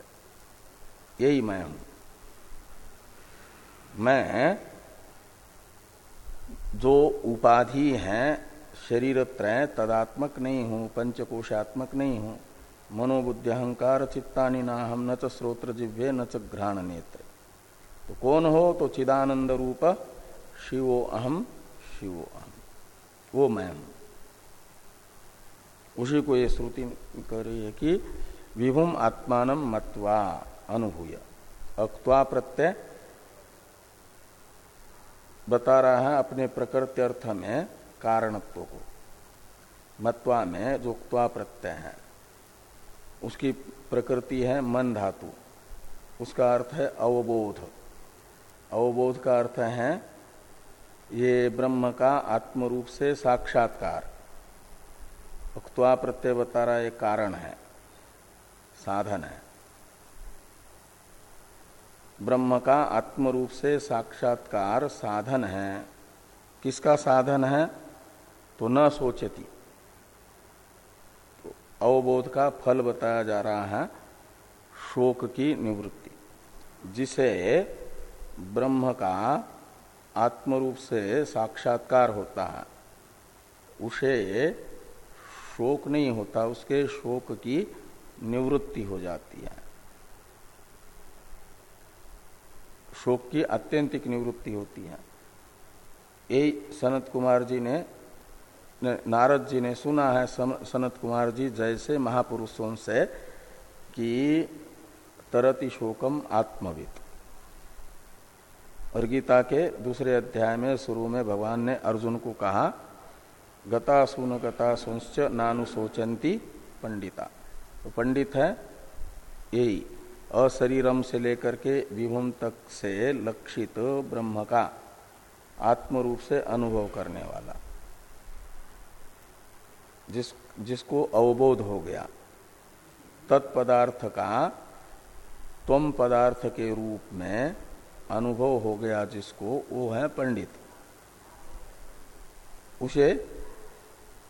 यही मैं हूँ। मैं जो उपाधि है शरीर त्रय तदात्मक नहीं हूँ, पंचकोशात्मक नहीं हूँ, मनोबुद्धि अहंकार चित्तानी ना हम न च स्रोत्र जिव्य न च घ्राण नेत्र। तो कौन हो? तो चिदानंद रूप शिवो अहम शिवो अहम वो मैं हूँ। उसी को ये श्रुति कह रही है कि विभुम आत्मान मत्वा अनुभूय। अक्वा प्रत्यय बता रहा है अपने प्रकृति अर्थ में कारणत्व को। मत्वा में जो क्वा प्रत्यय है, उसकी प्रकृति है मन धातु। उसका अर्थ है अवबोध। अवबोध का अर्थ है ये ब्रह्म का आत्म रूप से साक्षात्कार। उक्वा प्रत्यय बता रहा एक कारण है, साधन है। ब्रह्म का आत्म रूप से साक्षात्कार साधन है। किसका साधन है? तो न सोचती। तो अवबोध का फल बताया जा रहा है, शोक की निवृत्ति। जिसे ब्रह्म का आत्म रूप से साक्षात्कार होता है। उसे शोक नहीं होता, उसके शोक की निवृत्ति हो जाती है। शोक की अत्यंतिक निवृत्ति होती है। यही सनत कुमार जी ने नारद जी ने सुना है सनत कुमार जी जैसे महापुरुषों से कि तरति शोकम आत्मविद और गीता के दूसरे अध्याय में शुरू में भगवान ने अर्जुन को कहा, गता सुन गता सुंश्च नानु सोचंती पंडिता। तो पंडित है, यही, अशरीरम से लेकर के विभुम तक से लक्षित ब्रह्म का आत्म रूप से अनुभव करने वाला। जिस, जिसको अवबोध हो गया, तत्पदार्थ का तम पदार्थ के रूप में अनुभव हो गया जिसको, वो है पंडित। उसे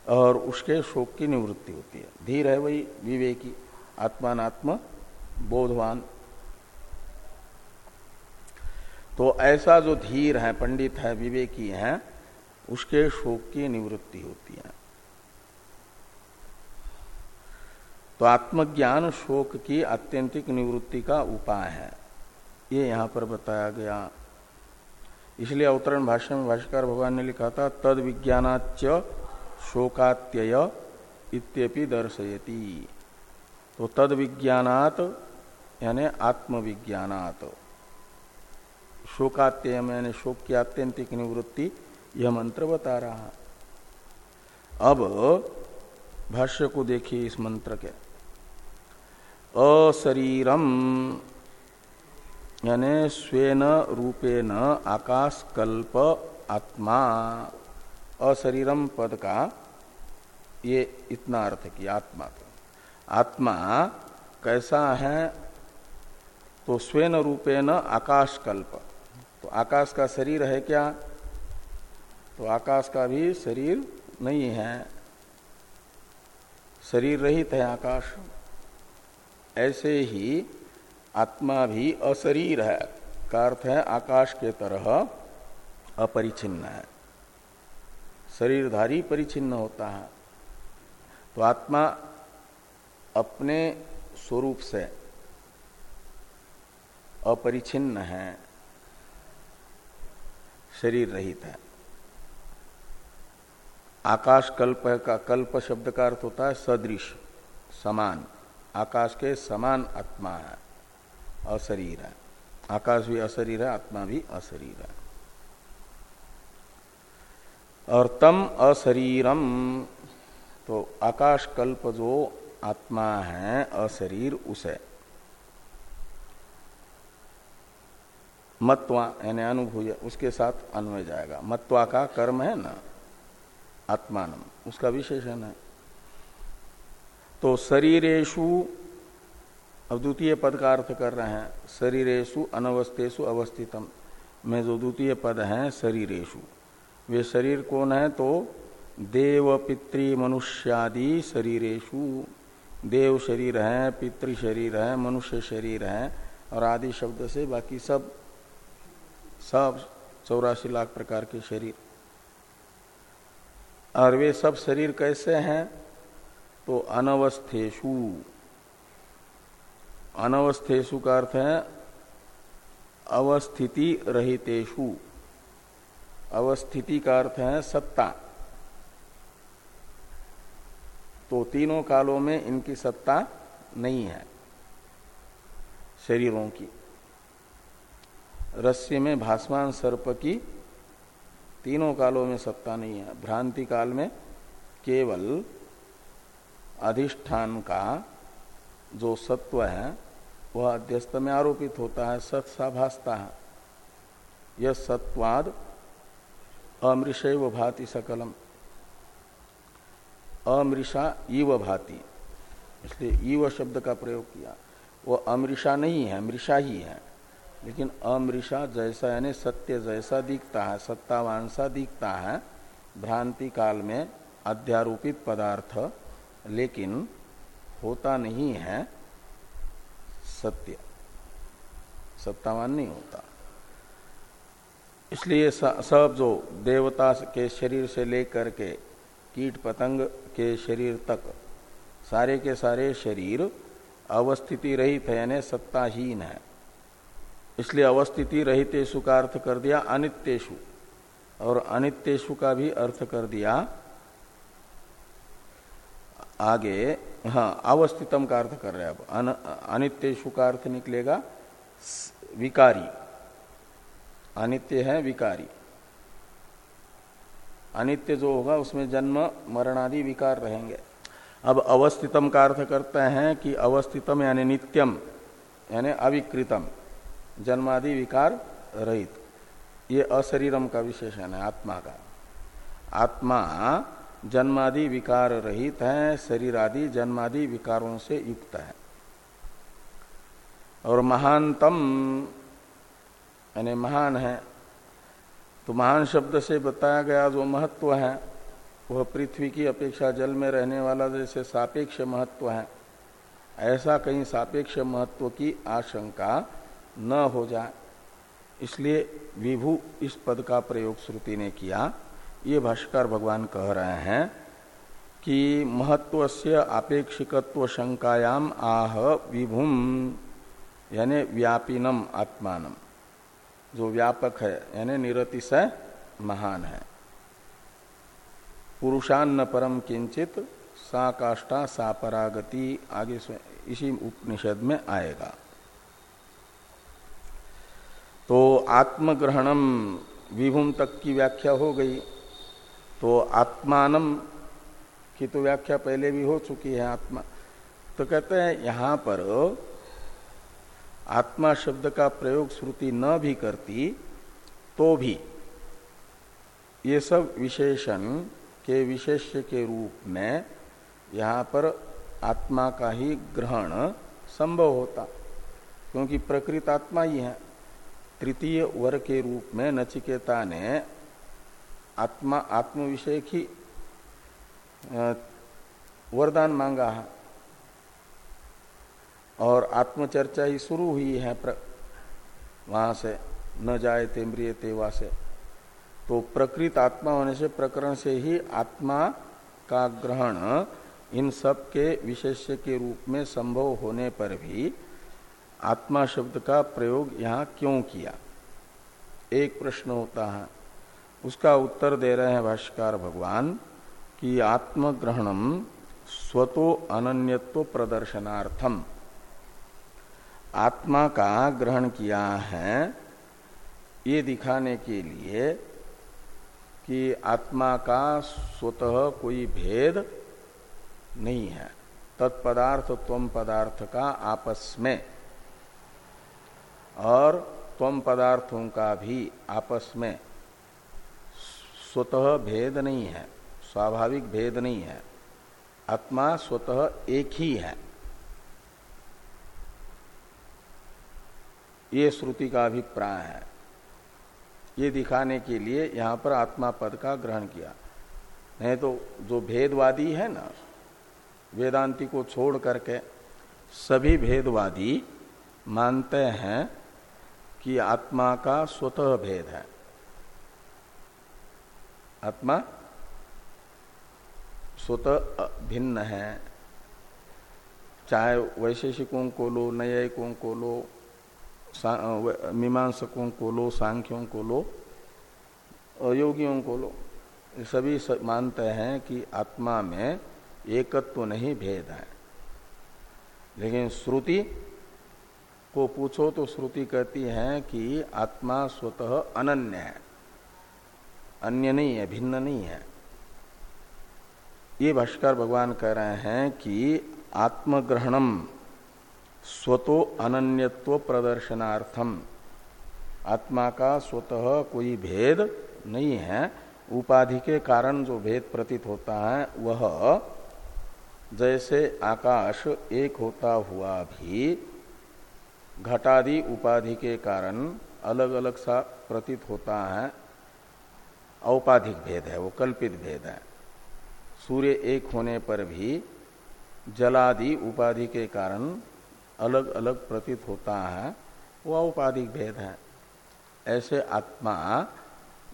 और उसके शोक की निवृत्ति होती है। धीर है वही विवेकी आत्मात्म बोधवान। तो ऐसा जो धीर है, पंडित है, विवेकी है, उसके शोक की निवृत्ति होती है। तो आत्मज्ञान शोक की अत्यंतिक निवृत्ति का उपाय है। ये यहाँ पर बताया गया। इसलिए अवतरण भाष्य में भाष्यकार भगवान ने लिखा था, तद विज्ञानाच शोकात्यय इत्यपि दर्शयति। तो तद विज्ञानात, यानी आत्मविज्ञानात। शोकात्यय यानी शोक की आत्यंतिक निवृत्ति, यह मंत्र बता रहा। अब भाष्य को देखिए इस मंत्र के। अशरीरम यानी स्वेन रूपेण आकाश कल्प आत्मा। अशरीरम पद का ये इतना अर्थ किया आत्मा का। आत्मा कैसा है? तो स्वेन रूपेण आकाश कल्प तो आकाश का शरीर है क्या? तो आकाश का भी शरीर नहीं है। शरीर रहित है आकाश। ऐसे ही आत्मा भी अशरीर है। का अर्थ है, आकाश के तरह अपरिचिन्न है। शरीरधारी परिचिन्न होता है। तो आत्मा अपने स्वरूप से अपरिचिन्न है। शरीर रहित है। आकाश कल्प का, कल्प शब्द का अर्थ होता है, सदृश, समान। आकाश के समान आत्मा है। अशरीर। है आकाश भी अशरीर है आत्मा भी अशरीर। है और तम अशरीरम। तो आकाश कल्प जो आत्मा है, अशरीर उसे। मत्वा, यानी अनुभूय, उसके साथ अन्वय जाएगा। मत्वा का कर्म है ना आत्मान उसका विशेषण है। तो शरीरेशु अब द्वितीय पद का अर्थ कर रहे हैं शरीरेशु अनवस्थेशु अवस्थितम। में जो द्वितीय पद है शरीरेशु वे शरीर कौन है? तो देव, पितृ, मनुष्यादि शरीरेशु देव शरीर है, पितृ शरीर है, मनुष्य शरीर है, और आदि शब्द से बाकी सब सब चौरासी लाख प्रकार के शरीर। और वे सब शरीर कैसे हैं? तो अनवस्थेशु अनवस्थेशु का अर्थ है अवस्थिति रहितेशु अवस्थिति का अर्थ है सत्ता। तो तीनों कालों में इनकी सत्ता नहीं है, शरीरों की। रस्य में भासमान सर्प की तीनों कालों में सत्ता नहीं है। भ्रांति काल में केवल अधिष्ठान का जो सत्व है वह अध्यस्त में आरोपित होता है, सत सा है। यह सत्वाद अमृषैव भाति सकलम। अमृषा इव भाति, इसलिए ईव शब्द का प्रयोग किया। वो अमृषा नहीं है, मृषा ही है। लेकिन अमृषा जैसा, यानी सत्य जैसा दिखता है, सत्तावान सा दिखता है, भ्रांति काल में अध्यारोपित पदार्थ, लेकिन होता नहीं है। सत्य। सत्तावान नहीं होता। इसलिए सब जो देवता के शरीर से लेकर के कीट पतंग के शरीर तक, सारे के सारे शरीर अवस्थिति रहित है, यानी सत्ताहीन है। इसलिए अवस्थिति रहितेशु का अर्थ कर दिया अनित्येशु और अनित्येशु का भी अर्थ कर दिया आगे हाँ अवस्थितम का अर्थ कर रहे हैं अब। अनित्येशु का अर्थ निकलेगा विकारी। अनित्य है, विकारी। अनित्य जो होगा, उसमें जन्म मरणादि विकार रहेंगे। अब अवस्थितम का अर्थ करते हैं कि अवस्थितम यानी नित्यम, यानी अविकृतम, जन्मादि विकार रहित। ये अशरीरम का विशेषण है, आत्मा का। आत्मा जन्मादि विकार रहित है शरीर आदि जन्मादि विकारों से युक्त है। और महानतम, यानी महान है तो महान शब्द से बताया गया जो महत्व है, वह पृथ्वी की अपेक्षा जल में रहने वाला जैसे सापेक्ष महत्व है। ऐसा कहीं सापेक्ष महत्व की आशंका न हो जाए। इसलिए विभु इस पद का प्रयोग श्रुति ने किया। ये भाष्कर भगवान कह रहे हैं कि महत्व से आपेक्षिकत्व शंकायाम आह विभुम, यानी व्यापिनम आत्मानम। जो व्यापक है, यानी निरतिशय महान है। पुरुषान्न परम किंचित सा काष्ठा, सा परागति आगे इसी उपनिषद में आएगा। तो आत्मग्रहणम विभुम तक की व्याख्या हो गई। तो आत्मानम की तो व्याख्या पहले भी हो चुकी है आत्मा। तो कहते हैं, यहाँ पर आत्मा शब्द का प्रयोग श्रुति न भी करती तो भी। ये सब विशेषण के विशेष्य के रूप में यहाँ पर आत्मा का ही ग्रहण संभव होता, क्योंकि प्रकृत आत्मा ही है। तृतीय वर के रूप में नचिकेता ने आत्मा आत्म विषय की वरदान मांगा है। और आत्मचर्चा ही शुरू हुई है वहाँ से, न जाए तेम्रिय तेवा से तो प्रकृत आत्मा होने से, प्रकरण से ही आत्मा का ग्रहण इन सब के विशेष्य के रूप में संभव होने पर भी आत्मा शब्द का प्रयोग यहाँ क्यों किया? एक प्रश्न होता है। उसका उत्तर दे रहे हैं भाष्कर भगवान कि आत्मग्रहणम स्वतो अनन्यत्व प्रदर्शनार्थम आत्मा का ग्रहण किया है, ये दिखाने के लिए कि आत्मा का स्वतः कोई भेद नहीं है। तत्पदार्थ तम पदार्थ का आपस में और तम पदार्थों का भी आपस में। स्वतः भेद नहीं है, स्वाभाविक भेद नहीं है, आत्मा स्वतः एक ही है। ये श्रुति का अभिप्राय है। ये दिखाने के लिए यहाँ पर आत्मा पद का ग्रहण किया। नहीं तो जो भेदवादी है ना, वेदांति को छोड़ करके सभी भेदवादी मानते हैं कि आत्मा का स्वतः भेद है। आत्मा स्वतः भिन्न है। चाहे वैशेषिकों को लो, न्यायिकों को लो मीमांसकों को लो, सांख्यों को लो योगियों को लो सभी मानते हैं कि आत्मा में एकत्व तो नहीं भेद है। लेकिन श्रुति को पूछो तो श्रुति कहती है कि आत्मा स्वतः अनन्य है। अन्य नहीं है, भिन्न नहीं है। ये भाष्कर भगवान कह रहे हैं कि आत्मग्रहणम स्वतो अनन्यत्व प्रदर्शनार्थम। आत्मा का स्वतः कोई भेद नहीं है। उपाधि के कारण जो भेद प्रतीत होता है, वह जैसे आकाश एक होता हुआ भी घटादि उपाधि के कारण अलग अलग सा प्रतीत होता है। औपाधिक भेद है, वो कल्पित भेद है। सूर्य एक होने पर भी जलादि उपाधि के कारण अलग अलग प्रतीत होता है, वो औपाधिक भेद है। ऐसे आत्मा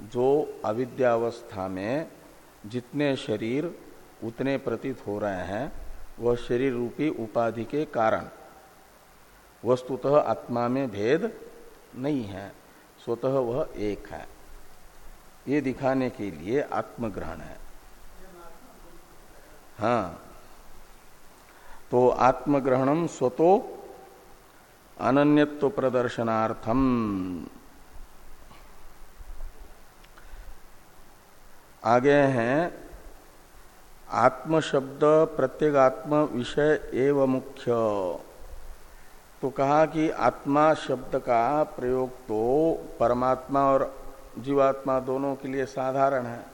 जो अविद्यावस्था में जितने शरीर उतने प्रतीत हो रहे हैं, वह शरीर रूपी उपाधि के कारण। वस्तुतः आत्मा में भेद नहीं है, स्वतः वह एक है। ये दिखाने के लिए आत्मग्रहण है। हाँ। तो आत्मग्रहणम स्वतो अनन्यत्व प्रदर्शनार्थम। आगे हैं आत्म शब्द प्रत्येगात्म विषय एवं मुख्य। तो कहा कि आत्मा शब्द का प्रयोग तो परमात्मा और जीवात्मा दोनों के लिए साधारण है।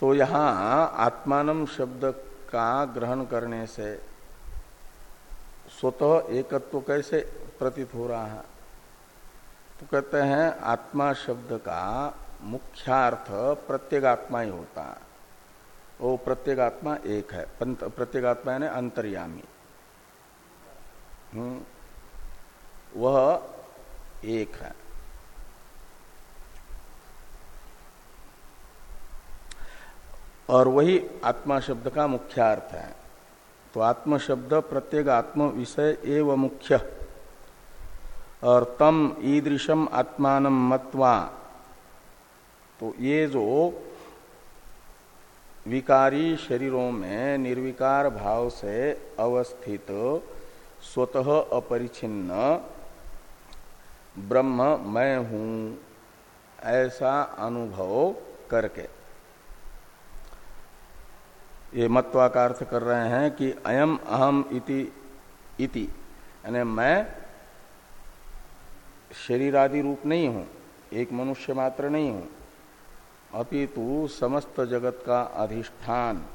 तो यहाँ आत्मानम शब्द का ग्रहण करने से स्वतः एकत्व कैसे प्रतीत हो रहा है? तो कहते हैं आत्मा शब्द का मुख्यार्थ प्रत्येगात्मा ही होता है। वो प्रत्येगात्मा एक है प्रत्येगात्मा यानी अंतर्यामी। हम्म, वह एक है। और वही आत्मा शब्द का मुख्यार्थ है। तो आत्म शब्द प्रत्येक आत्म विषय एवं मुख्य। और तम ईदृशम आत्मान मत्वा। तो ये जो विकारी शरीरों में निर्विकार भाव से अवस्थित, स्वतः अपरिचिन्न ब्रह्म मैं हूँ, ऐसा अनुभव करके। ये मत्वा का मत्वाकार्थ कर रहे हैं कि अयम अहम इति इति। यानी मैं शरीर आदि रूप नहीं हूँ, एक मनुष्य मात्र नहीं हूँ, अपितु समस्त जगत का अधिष्ठान,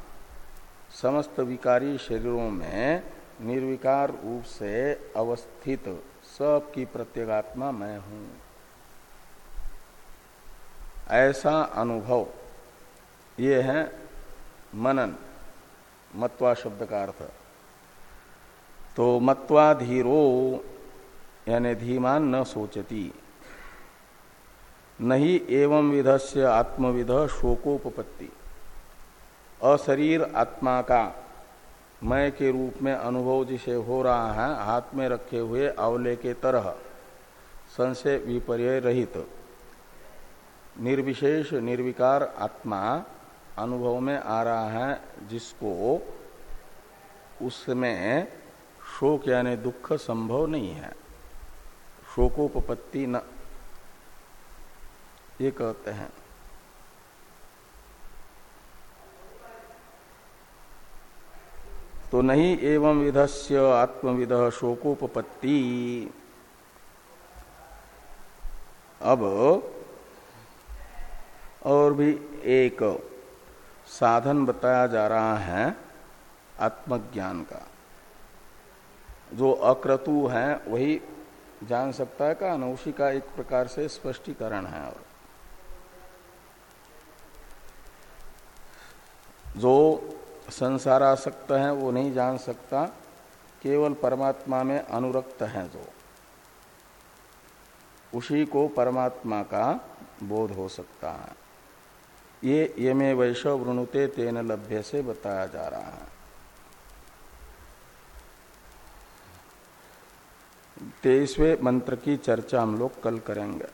समस्त विकारी शरीरों में निर्विकार रूप से अवस्थित, सब की प्रत्येगात्मा मैं हूँ। ऐसा अनुभव, ये है मनन, मत्वा शब्द का अर्थ। तो मत्वा धीरो, यानी धीमान न सोचती। नहीं एवं विधस्य आत्मविध शोकोपपत्ति। अशरीर आत्मा का मय के रूप में अनुभव जिसे हो रहा है, हाथ में रखे हुए अवले के तरह, संशय विपर्य रहित। निर्विशेष निर्विकार आत्मा अनुभव में आ रहा है जिसको उसमें शोक यानी दुख संभव नहीं है। शोकोपपत्ति न ये कहते हैं। तो नहीं एवं विधस्य आत्मविद शोकोपत्ति अब और भी एक साधन बताया जा रहा है आत्मज्ञान का। जो अक्रतु है, वही जान सकता है का नौशी का एक प्रकार से स्पष्टीकरण है और। जो संसारासक्त है, वो नहीं जान सकता। केवल परमात्मा में अनुरक्त है जो। उसी को परमात्मा का बोध हो सकता है। ये यमे वैश्व वृणुते तेन लभ्य से बताया जा रहा है। तेईसवें मंत्र की चर्चा हम लोग कल करेंगे।